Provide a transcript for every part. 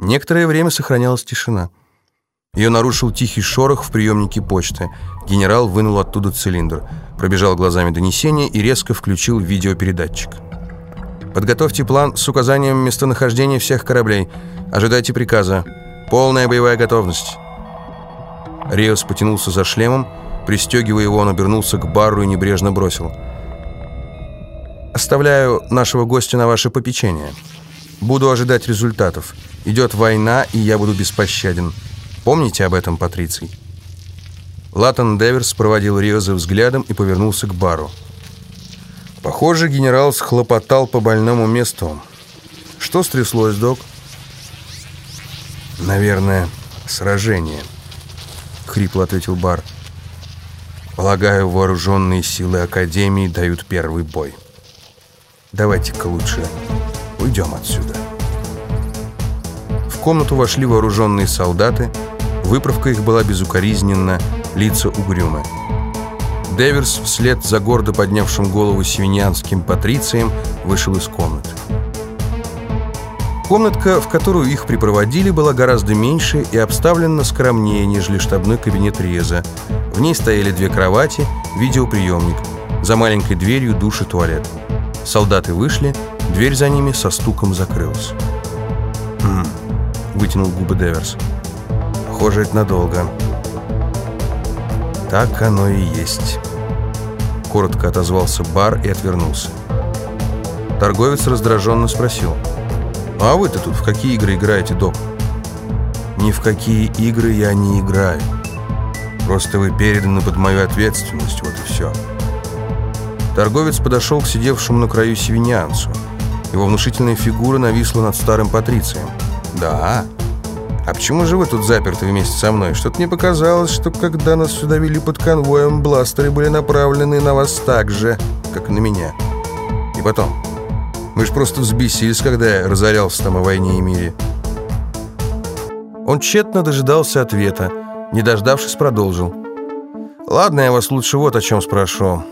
Некоторое время сохранялась тишина. Ее нарушил тихий шорох в приемнике почты. Генерал вынул оттуда цилиндр, пробежал глазами донесение и резко включил видеопередатчик. «Подготовьте план с указанием местонахождения всех кораблей. Ожидайте приказа. Полная боевая готовность». Риос потянулся за шлемом. Пристегивая его, он обернулся к бару и небрежно бросил. «Оставляю нашего гостя на ваше попечение. Буду ожидать результатов. Идет война, и я буду беспощаден». Помните об этом, Патриций?» Латан Деверс проводил Риоза взглядом и повернулся к бару. Похоже, генерал схлопотал по больному месту. Что стряслось, док? Наверное, сражение, хрипло ответил бар. Полагаю, вооруженные силы Академии дают первый бой. Давайте-ка лучше уйдем отсюда. Комнату вошли вооруженные солдаты, Выправка их была безукоризненна, лица угрюмы. Деверс вслед за гордо поднявшим голову севиньянским патрицием вышел из комнаты. Комнатка, в которую их припроводили, была гораздо меньше и обставлена скромнее, нежели штабной кабинет Реза. В ней стояли две кровати, видеоприемник. За маленькой дверью душ и туалет. Солдаты вышли, дверь за ними со стуком закрылась. «Хм», — вытянул губы Деверс. Похоже, это надолго. Так оно и есть. Коротко отозвался бар и отвернулся. Торговец раздраженно спросил. «Ну, «А вы-то тут в какие игры играете, док?» «Ни в какие игры я не играю. Просто вы переданы под мою ответственность, вот и все». Торговец подошел к сидевшему на краю севинянцу. Его внушительная фигура нависла над старым патрицием. «Да, «А почему же вы тут заперты вместе со мной? Что-то мне показалось, что когда нас сюда вели под конвоем, бластеры были направлены на вас так же, как на меня. И потом, мы же просто взбесились, когда я разорялся там о войне и мире». Он тщетно дожидался ответа, не дождавшись, продолжил. «Ладно, я вас лучше вот о чем спрошу.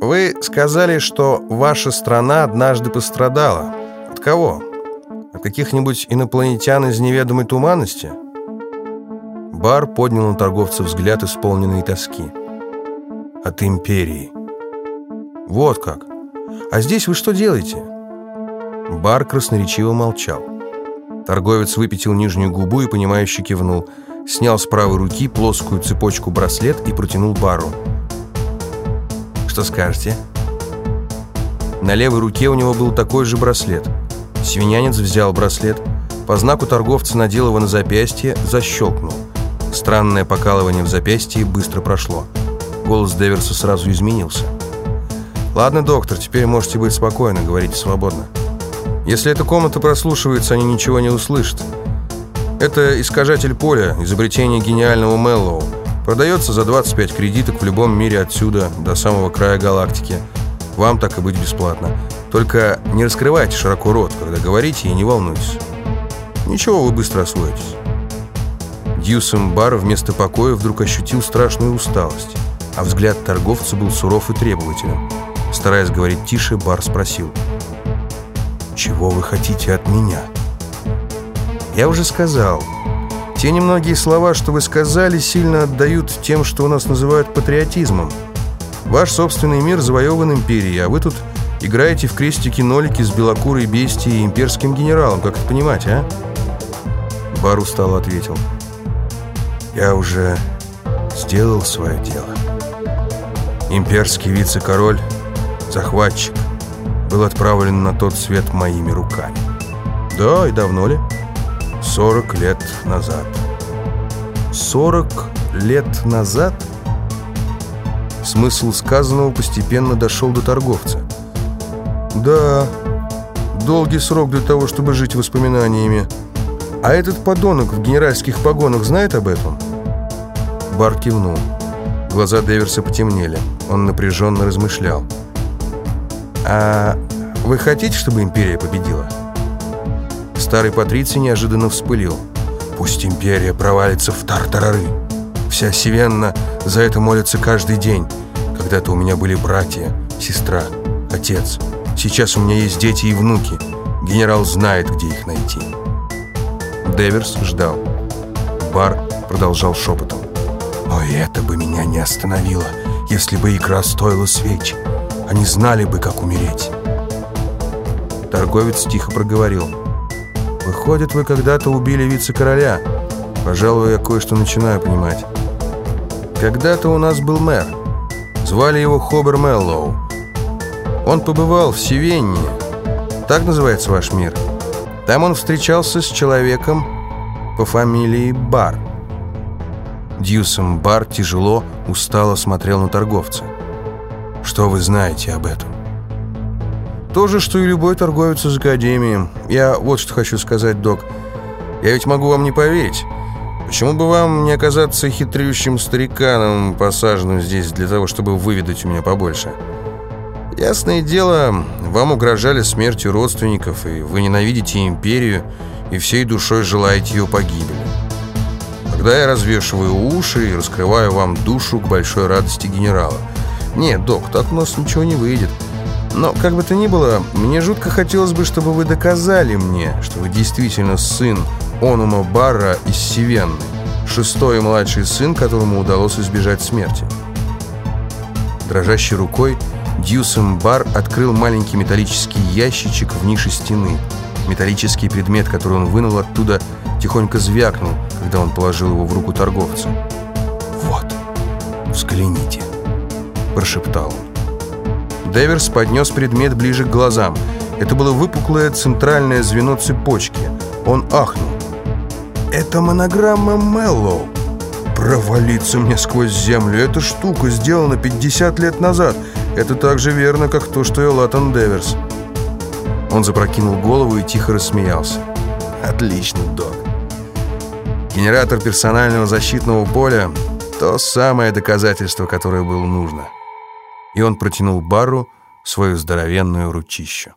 Вы сказали, что ваша страна однажды пострадала. От кого?» От каких-нибудь инопланетян из неведомой туманности? Бар поднял на торговца взгляд, исполненный тоски. От империи. Вот как. А здесь вы что делаете? Бар красноречиво молчал. Торговец выпятил нижнюю губу и, понимающе кивнул. Снял с правой руки плоскую цепочку браслет и протянул бару. «Что скажете?» На левой руке у него был такой же браслет – Свинянец взял браслет, по знаку торговца надел его на запястье, защелкнул. Странное покалывание в запястье быстро прошло. Голос Деверса сразу изменился. «Ладно, доктор, теперь можете быть спокойны, говорите свободно. Если эта комната прослушивается, они ничего не услышат. Это искажатель поля, изобретение гениального Меллоу. Продается за 25 кредиток в любом мире отсюда до самого края галактики. Вам так и быть бесплатно. Только не раскрывайте широко рот, когда говорите, и не волнуйтесь. Ничего, вы быстро освоитесь. Дьюсом Бар вместо покоя вдруг ощутил страшную усталость, а взгляд торговца был суров и требователен. Стараясь говорить тише, Бар спросил. «Чего вы хотите от меня?» «Я уже сказал. Те немногие слова, что вы сказали, сильно отдают тем, что у нас называют патриотизмом. Ваш собственный мир завоеван империей, а вы тут Играете в крестики-нолики с белокурой бестией и имперским генералом. Как это понимать, а?» Бар устало ответил. «Я уже сделал свое дело. Имперский вице-король, захватчик, был отправлен на тот свет моими руками. Да, и давно ли? 40 лет назад. 40 лет назад? Смысл сказанного постепенно дошел до торговца. Да, долгий срок для того, чтобы жить воспоминаниями. А этот подонок в генеральских погонах знает об этом? Барт кивнул. Глаза Деверса потемнели. Он напряженно размышлял. «А вы хотите, чтобы империя победила?» Старый Патриций неожиданно вспылил. «Пусть империя провалится в тартарары. Вся Севенна за это молится каждый день. Когда-то у меня были братья, сестра, отец». Сейчас у меня есть дети и внуки. Генерал знает, где их найти. Деверс ждал. Бар продолжал шепотом. «Но это бы меня не остановило, если бы игра стоила свеч. Они знали бы, как умереть». Торговец тихо проговорил. «Выходит, вы когда-то убили вице-короля. Пожалуй, я кое-что начинаю понимать. Когда-то у нас был мэр. Звали его Хобер Меллоу. Он побывал в Севенне. Так называется ваш мир. Там он встречался с человеком по фамилии Бар. Дьюсом Бар тяжело, устало смотрел на торговца. «Что вы знаете об этом?» То же, что и любой торговец из Академии. Я вот что хочу сказать, док. Я ведь могу вам не поверить. Почему бы вам не оказаться хитрющим стариканом, посаженным здесь для того, чтобы выведать у меня побольше? Ясное дело, вам угрожали смертью родственников, и вы ненавидите империю, и всей душой желаете ее погибели. Тогда я развешиваю уши и раскрываю вам душу к большой радости генерала. Нет, док, так у нас ничего не выйдет. Но, как бы то ни было, мне жутко хотелось бы, чтобы вы доказали мне, что вы действительно сын Онума Барра из Севенны, шестой младший сын, которому удалось избежать смерти. Дрожащей рукой Дьюсом Бар открыл маленький металлический ящичек в нише стены. Металлический предмет, который он вынул оттуда, тихонько звякнул, когда он положил его в руку торговца. «Вот, взгляните», – прошептал он. Деверс поднес предмет ближе к глазам. Это было выпуклое центральное звено цепочки. Он ахнул. «Это монограмма Меллоу!» «Провалиться мне сквозь землю! Эта штука сделана 50 лет назад! Это так же верно, как то, что и Латан Деверс!» Он запрокинул голову и тихо рассмеялся. «Отлично, док! Генератор персонального защитного поля — то самое доказательство, которое было нужно!» и он протянул Бару свою здоровенную ручищу.